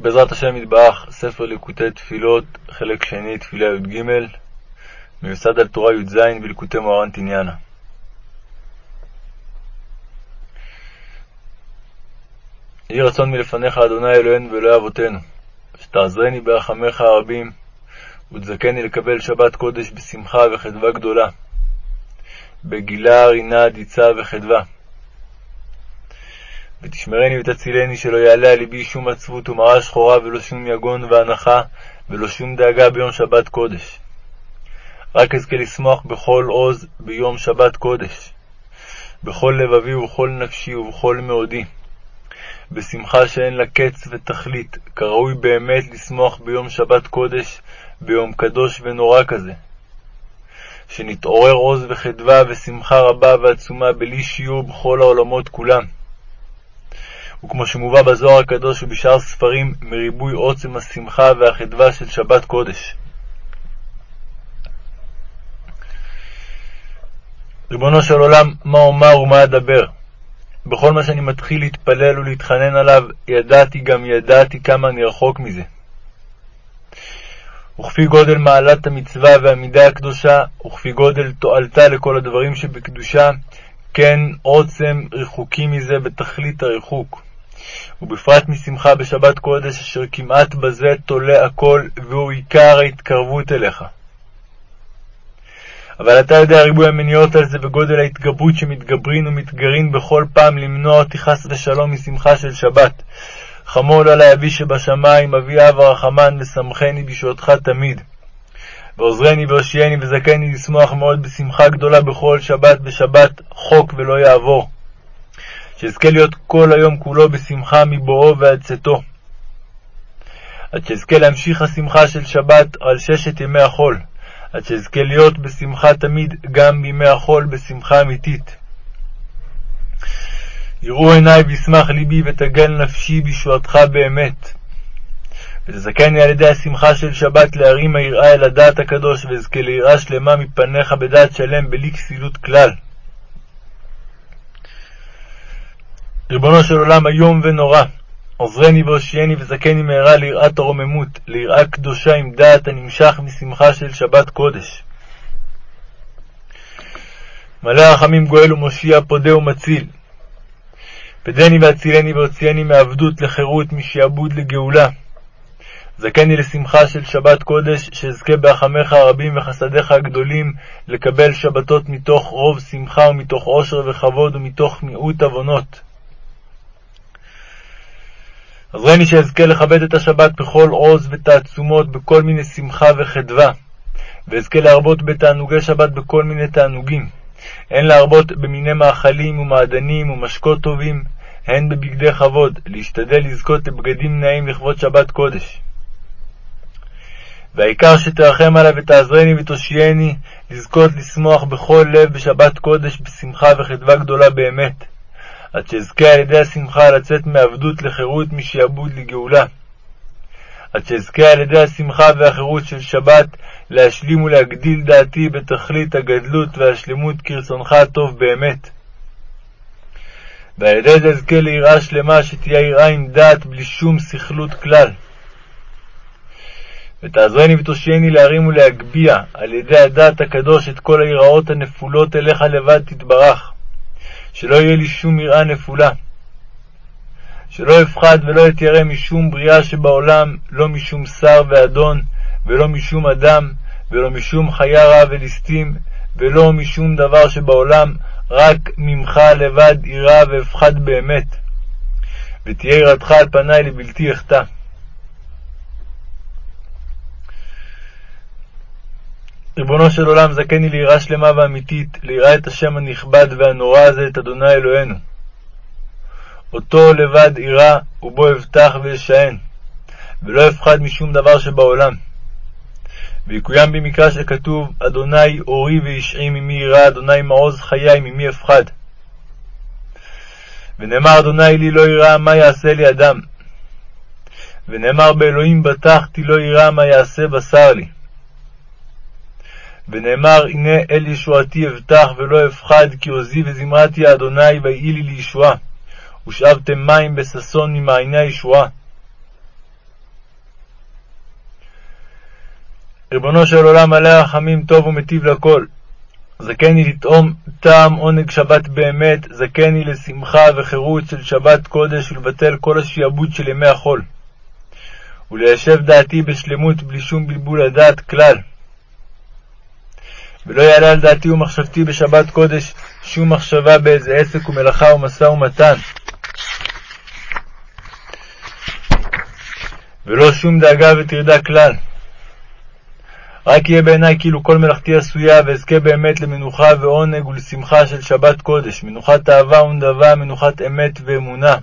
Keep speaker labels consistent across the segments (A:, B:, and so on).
A: בעזרת השם יתברך, ספר ליקוטי תפילות, חלק שני, תפילה י"ג, מיוסד על תורה י"ז וליקוטי מוהר"ן תניאנה. יהי רצון מלפניך, אדוני אלוהינו ואלוהי אבותינו, שתעזרני ברחמיך הרבים, ותזכני לקבל שבת קודש בשמחה וחדווה גדולה, בגילה, רינה, דיצה וחדווה. ותשמרני ותצילני שלא יעלה על ליבי שום עצבות ומראה שחורה ולא שום יגון ואנחה ולא שום דאגה ביום שבת קודש. רק אזכה לשמוח בכל עוז ביום שבת קודש, בכל לבבי ובכל נפשי ובכל מאודי, בשמחה שאין לה קץ ותכלית, כראוי באמת לשמוח ביום שבת קודש, ביום קדוש ונורא כזה. שנתעורר עוז וחדווה ושמחה רבה ועצומה בלי שיעור בכל העולמות כולם. וכמו שמובא בזוהר הקדוש ובשאר ספרים, מריבוי עוצם השמחה והחדווה של שבת קודש. ריבונו של עולם, מה אומר ומה אדבר? בכל מה שאני מתחיל להתפלל ולהתחנן עליו, ידעתי גם ידעתי כמה אני רחוק מזה. וכפי גודל מעלת המצווה והמידה הקדושה, וכפי גודל תועלתה לכל הדברים שבקדושה, כן עוצם רחוקי מזה בתכלית הריחוק. ובפרט משמחה בשבת קודש, אשר כמעט בזה תולה הכל, והוא עיקר ההתקרבות אליך. אבל אתה יודע ריבוי המניעות על זה וגודל ההתגברות שמתגברין ומתגרין בכל פעם למנוע אותי חס ושלום משמחה של שבת. חמול עלי אבי שבשמיים, אבי אב הרחמן, ושמחני בישועתך תמיד. ועוזרני והושיעני וזכני לשמוח מאוד בשמחה גדולה בכל שבת בשבת, חוק ולא יעבור. שאזכה להיות כל היום כולו בשמחה מבואו ועד צאתו. עד שאזכה להמשיך השמחה של שבת על ששת ימי החול, עד שאזכה להיות בשמחה תמיד גם בימי החול בשמחה אמיתית. יראו עיניי וישמח ליבי ותגל נפשי בישועתך באמת. ותזכני על ידי השמחה של שבת להרים היראה אל הדעת הקדוש, ואזכה ליראה שלמה מפניך בדעת שלם בלי כסילות כלל. ריבונו של עולם איום ונורא, עוזרני והושיעני וזכני מהרה ליראת הרוממות, ליראה קדושה עם דעת הנמשך משמחה של שבת קודש. מלא רחמים גואל ומושיע, פודה ומציל. פדני והצילני והוציאני מעבדות לחירות, משעבוד לגאולה. זכני לשמחה של שבת קודש, שאזכה ברחמיך הרבים וחסדיך הגדולים, לקבל שבתות מתוך רוב שמחה ומתוך עושר וכבוד ומתוך מיעוט עוונות. עזרני שאזכה לכבד את השבת בכל עוז ותעצומות, בכל מיני שמחה וחדווה, ואזכה להרבות בתענוגי שבת בכל מיני תענוגים, הן להרבות במיני מאכלים ומעדנים ומשקות טובים, הן בבגדי כבוד, להשתדל לזכות לבגדים נאים לכבוד שבת קודש. והעיקר שתרחם עלי ותעזרני ותושייני, לזכות לשמוח בכל לב בשבת קודש בשמחה וחדווה גדולה באמת. עד שאזכה על ידי השמחה לצאת מעבדות לחירות, משעבוד לגאולה. עד שאזכה על ידי השמחה והחירות של שבת להשלים ולהגדיל דעתי בתכלית הגדלות והשלמות כרצונך הטוב באמת. ועל ידי זה אזכה ליראה שלמה שתהיה יראה עם דעת בלי שום סכלות כלל. ותעזרני ותושייני להרים ולהגביה על ידי הדעת הקדוש את כל היראות הנפולות אליך לבד תתברך. שלא יהיה לי שום יראה נפולה. שלא אפחד ולא אתיירא משום בריאה שבעולם, לא משום שר ואדון, ולא משום אדם, ולא משום חיה רע וליסטים, ולא משום דבר שבעולם, רק ממך לבד יראה ואפחד באמת. ותהיה יראתך על פניי לבלתי אחטא. ריבונו של עולם, זכני ליראה שלמה ואמיתית, ליראה את השם הנכבד והנורא הזה, את אדוני אלוהינו. אותו לבד יראה, ובו אבטח ואשען, ולא אפחד משום דבר שבעולם. ויקוים במקרא שכתוב, אדוני אורי וישעי ממי יראה, אדוני מעוז חיי ממי אפחד. ונאמר, אדוני לי לא יראה, מה יעשה לי אדם? ונאמר, באלוהים בטחתי לא יראה, מה יעשה בשר לי. ונאמר, הנה אל ישועתי אבטח ולא אפחד, כי עוזי וזמרתי אדוני, ויהי לי לישועה. ושאבתם מים בששון ממעייני הישועה. ריבונו של עולם מלא רחמים טוב ומטיב לכל. זכני לטעום טעם עונג שבת באמת, זכני לשמחה וחירות של שבת קודש ולבטל כל השעבוד של ימי החול. וליישב דעתי בשלמות בלי שום בלבול הדעת כלל. ולא יעלה על דעתי ומחשבתי בשבת קודש שום מחשבה באיזה עסק ומלאכה ומשא ומתן. ולא שום דאגה וטרדה כלל. רק יהיה בעיניי כאילו כל מלאכתי עשויה, ואזכה באמת למנוחה ועונג ולשמחה של שבת קודש, מנוחת אהבה ונדבה, מנוחת אמת ואמונה,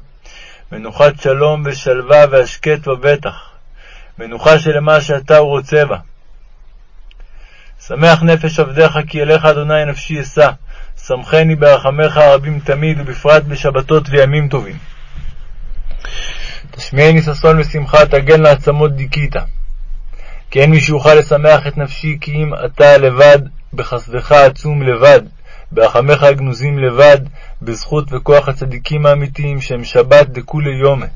A: מנוחת שלום ושלווה והשקט ובטח, מנוחה שלמה שאתה רוצה בה. שמח נפש עבדיך כי אליך אדוני נפשי אשא, שמחני ברחמיך הרבים תמיד, ובפרט בשבתות וימים טובים. תשמיעני ששון ושמחה, תגן לעצמות דיכית. כי אין מי שיוכל לשמח את נפשי כי אם אתה לבד, בחסדך העצום לבד, ברחמיך הגנוזים לבד, בזכות וכוח הצדיקים האמיתיים שהם שבת דכולי יומא.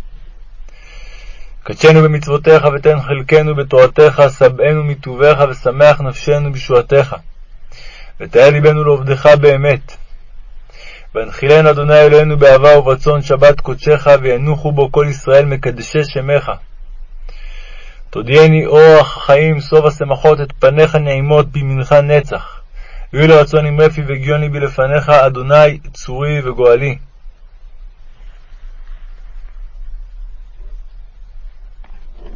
A: קדשנו במצוותיך ותן חלקנו בתורתך, שבענו מטובך ושמח נפשנו בישועתך. ותאר ליבנו לעובדך באמת. והנחילנו אדוני אלוהינו באהבה וברצון שבת קודשך, וינוחו בו כל ישראל מקדשי שמך. תודיעני אורח חיים, סוף השמחות, את פניך נעימות בימינך נצח. ויהיו לרצון עם רפי והגיון ליבי לפניך, אדוני צורי וגואלי.